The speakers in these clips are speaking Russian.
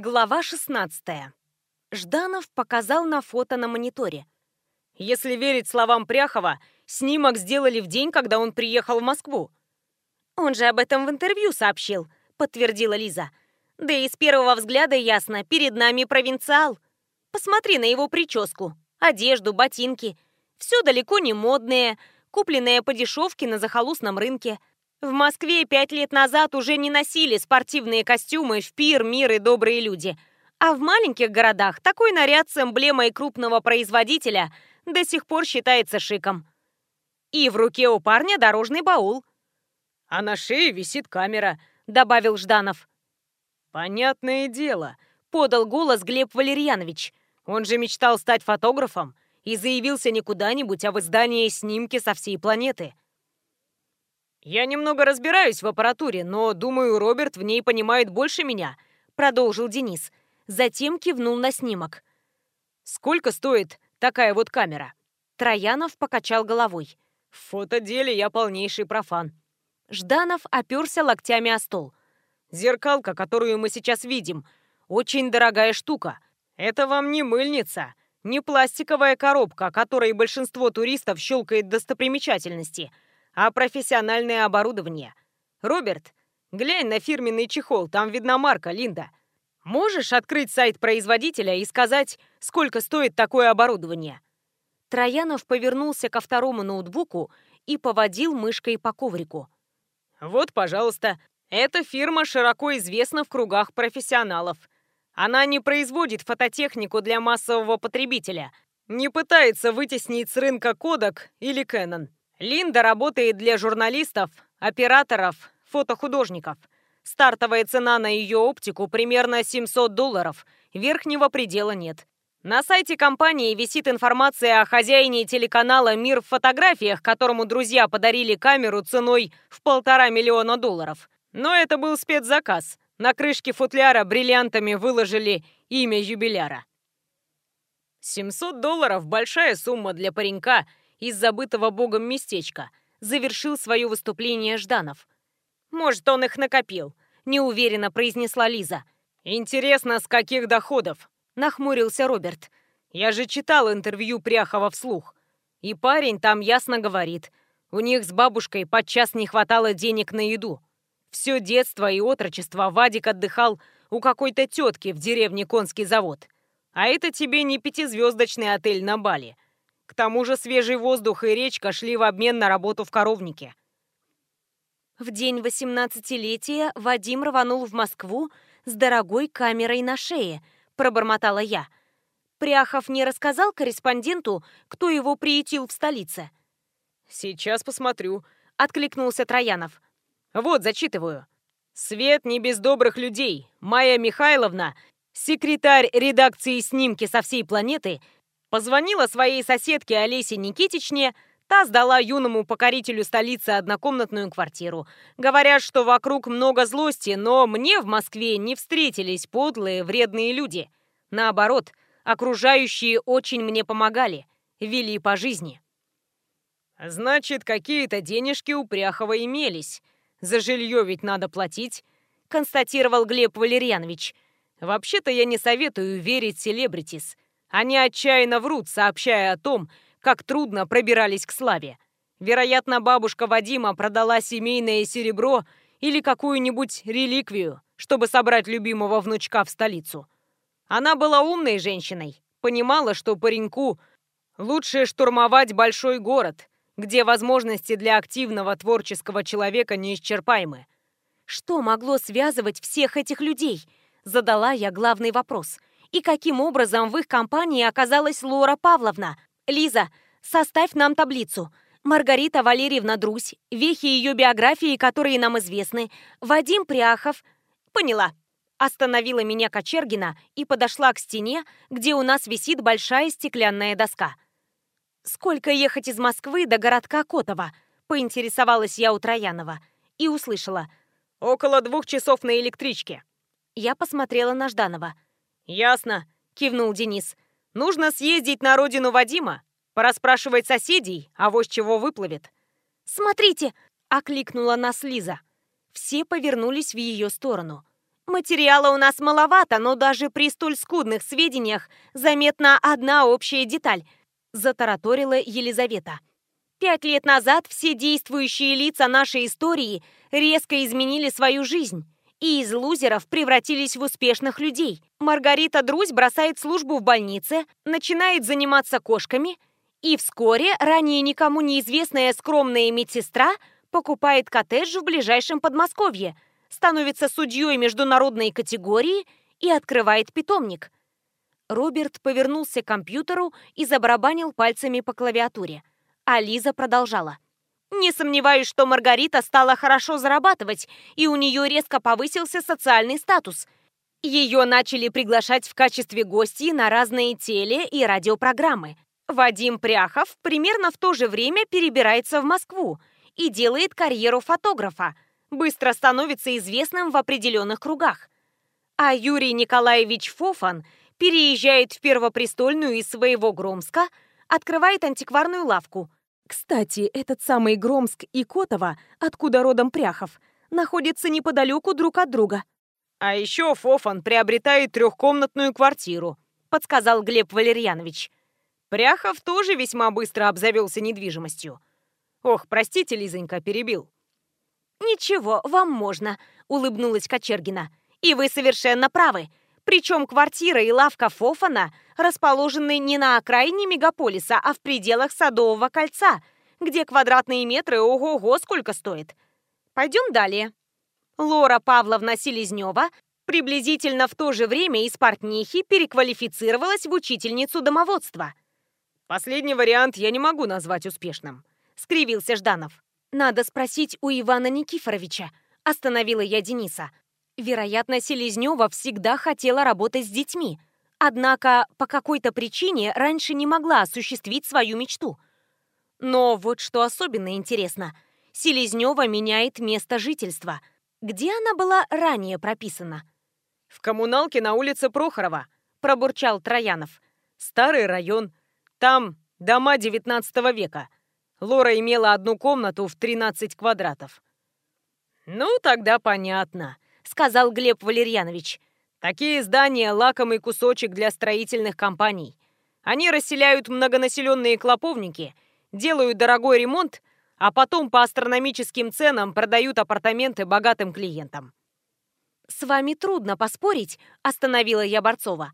Глава 16. Жданов показал на фото на мониторе. Если верить словам Пряхова, снимок сделали в день, когда он приехал в Москву. Он же об этом в интервью сообщил, подтвердила Лиза. Да и с первого взгляда ясно, перед нами провинциал. Посмотри на его прическу, одежду, ботинки. Все далеко не модное, купленное по дешевке на захолустном рынке. В Москве пять лет назад уже не носили спортивные костюмы в пир, мир и добрые люди. А в маленьких городах такой наряд с эмблемой крупного производителя до сих пор считается шиком. И в руке у парня дорожный баул. «А на шее висит камера», — добавил Жданов. «Понятное дело», — подал голос Глеб Валерьянович. «Он же мечтал стать фотографом и заявился не куда-нибудь, а в издании снимки со всей планеты». «Я немного разбираюсь в аппаратуре, но, думаю, Роберт в ней понимает больше меня», — продолжил Денис. Затем кивнул на снимок. «Сколько стоит такая вот камера?» Троянов покачал головой. «В фотоделе я полнейший профан». Жданов оперся локтями о стол. «Зеркалка, которую мы сейчас видим, очень дорогая штука. Это вам не мыльница, не пластиковая коробка, которой большинство туристов щелкает достопримечательности» а профессиональное оборудование. Роберт, глянь на фирменный чехол, там видна марка Линда. Можешь открыть сайт производителя и сказать, сколько стоит такое оборудование?» Троянов повернулся ко второму ноутбуку и поводил мышкой по коврику. «Вот, пожалуйста, эта фирма широко известна в кругах профессионалов. Она не производит фототехнику для массового потребителя, не пытается вытеснить с рынка Kodak или Canon. Линда работает для журналистов, операторов, фотохудожников. Стартовая цена на ее оптику примерно 700 долларов, верхнего предела нет. На сайте компании висит информация о хозяине телеканала «Мир в фотографиях», которому друзья подарили камеру ценой в полтора миллиона долларов. Но это был спецзаказ. На крышке футляра бриллиантами выложили имя юбиляра. 700 долларов – большая сумма для паренька – из забытого богом местечка, завершил свое выступление Жданов. «Может, он их накопил», — неуверенно произнесла Лиза. «Интересно, с каких доходов?» — нахмурился Роберт. «Я же читал интервью Пряхова вслух. И парень там ясно говорит, у них с бабушкой подчас не хватало денег на еду. Все детство и отрочество Вадик отдыхал у какой-то тетки в деревне Конский завод. А это тебе не пятизвездочный отель на Бали. К тому же свежий воздух и речка шли в обмен на работу в коровнике. В день 18-летия Вадим рванул в Москву с дорогой камерой на шее, пробормотала я. Пряхов не рассказал корреспонденту, кто его приютил в столице. «Сейчас посмотрю», — откликнулся Троянов. «Вот, зачитываю. Свет не без добрых людей. Майя Михайловна, секретарь редакции «Снимки со всей планеты», Позвонила своей соседке Олесе Никитичне, та сдала юному покорителю столицы однокомнатную квартиру. Говорят, что вокруг много злости, но мне в Москве не встретились подлые, вредные люди. Наоборот, окружающие очень мне помогали, вели по жизни. «Значит, какие-то денежки у Пряхова имелись. За жилье ведь надо платить», — констатировал Глеб Валерьянович. «Вообще-то я не советую верить селебритис». Они отчаянно врут, сообщая о том, как трудно пробирались к славе. Вероятно, бабушка Вадима продала семейное серебро или какую-нибудь реликвию, чтобы собрать любимого внучка в столицу. Она была умной женщиной, понимала, что пареньку лучше штурмовать большой город, где возможности для активного творческого человека неисчерпаемы. Что могло связывать всех этих людей? Задала я главный вопрос и каким образом в их компании оказалась Лора Павловна. Лиза, составь нам таблицу. Маргарита Валерьевна Друсь, вехи ее биографии, которые нам известны, Вадим Пряхов. Поняла. Остановила меня Кочергина и подошла к стене, где у нас висит большая стеклянная доска. «Сколько ехать из Москвы до городка Котова?» – поинтересовалась я у Троянова. И услышала. «Около двух часов на электричке». Я посмотрела на Жданова – «Ясно», — кивнул Денис. «Нужно съездить на родину Вадима, пораспрашивать соседей, а вот чего выплывет». «Смотрите!» — окликнула нас Лиза. Все повернулись в ее сторону. Материала у нас маловато, но даже при столь скудных сведениях заметна одна общая деталь, затараторила Елизавета. Пять лет назад все действующие лица нашей истории резко изменили свою жизнь и из лузеров превратились в успешных людей. Маргарита Друзь бросает службу в больнице, начинает заниматься кошками, и вскоре ранее никому неизвестная скромная медсестра покупает коттедж в ближайшем Подмосковье – становится судьей международной категории и открывает питомник. Роберт повернулся к компьютеру и забарабанил пальцами по клавиатуре. А Лиза продолжала. «Не сомневаюсь, что Маргарита стала хорошо зарабатывать, и у нее резко повысился социальный статус. Ее начали приглашать в качестве гостей на разные теле- и радиопрограммы. Вадим Пряхов примерно в то же время перебирается в Москву и делает карьеру фотографа – быстро становится известным в определенных кругах. А Юрий Николаевич Фофан переезжает в Первопрестольную из своего Громска, открывает антикварную лавку. Кстати, этот самый Громск и Котово, откуда родом Пряхов, находятся неподалеку друг от друга. «А еще Фофан приобретает трехкомнатную квартиру», — подсказал Глеб Валерьянович. Пряхов тоже весьма быстро обзавелся недвижимостью. Ох, простите, Лизонька, перебил. «Ничего, вам можно», — улыбнулась Кочергина. «И вы совершенно правы. Причем квартира и лавка Фофана расположены не на окраине мегаполиса, а в пределах Садового кольца, где квадратные метры ого-го сколько стоит. Пойдем далее». Лора Павловна Селезнева приблизительно в то же время из портнихи переквалифицировалась в учительницу домоводства. «Последний вариант я не могу назвать успешным», — скривился Жданов. «Надо спросить у Ивана Никифоровича», – остановила я Дениса. Вероятно, Селезнева всегда хотела работать с детьми, однако по какой-то причине раньше не могла осуществить свою мечту. Но вот что особенно интересно. Селезнева меняет место жительства. Где она была ранее прописана? «В коммуналке на улице Прохорова», – пробурчал Троянов. «Старый район. Там дома 19 века. Лора имела одну комнату в 13 квадратов. «Ну, тогда понятно», — сказал Глеб Валерьянович. «Такие здания — лакомый кусочек для строительных компаний. Они расселяют многонаселенные клоповники, делают дорогой ремонт, а потом по астрономическим ценам продают апартаменты богатым клиентам». «С вами трудно поспорить», — остановила я Борцова.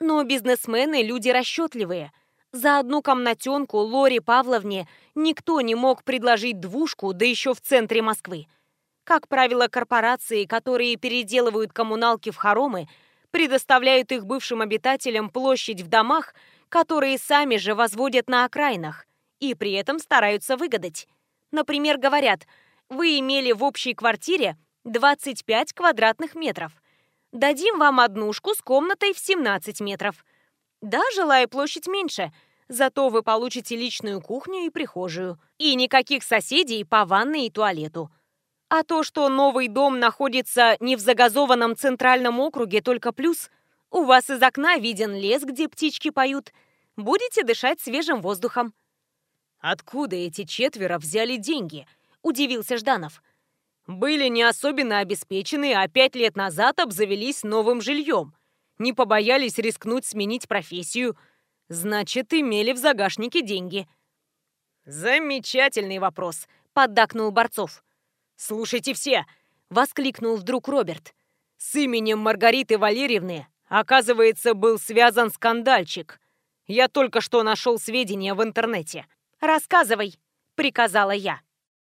«Но бизнесмены — люди расчетливые». За одну комнатенку Лоре Павловне никто не мог предложить двушку, да еще в центре Москвы. Как правило, корпорации, которые переделывают коммуналки в хоромы, предоставляют их бывшим обитателям площадь в домах, которые сами же возводят на окраинах, и при этом стараются выгадать. Например, говорят, вы имели в общей квартире 25 квадратных метров. Дадим вам однушку с комнатой в 17 метров. Да, жилая площадь меньше – Зато вы получите личную кухню и прихожую. И никаких соседей по ванной и туалету. А то, что новый дом находится не в загазованном центральном округе, только плюс. У вас из окна виден лес, где птички поют. Будете дышать свежим воздухом. «Откуда эти четверо взяли деньги?» – удивился Жданов. «Были не особенно обеспечены, а пять лет назад обзавелись новым жильем. Не побоялись рискнуть сменить профессию – Значит, имели в загашнике деньги. Замечательный вопрос, поддакнул Борцов. Слушайте все, воскликнул вдруг Роберт. С именем Маргариты Валерьевны, оказывается, был связан скандальчик. Я только что нашел сведения в интернете. Рассказывай, приказала я.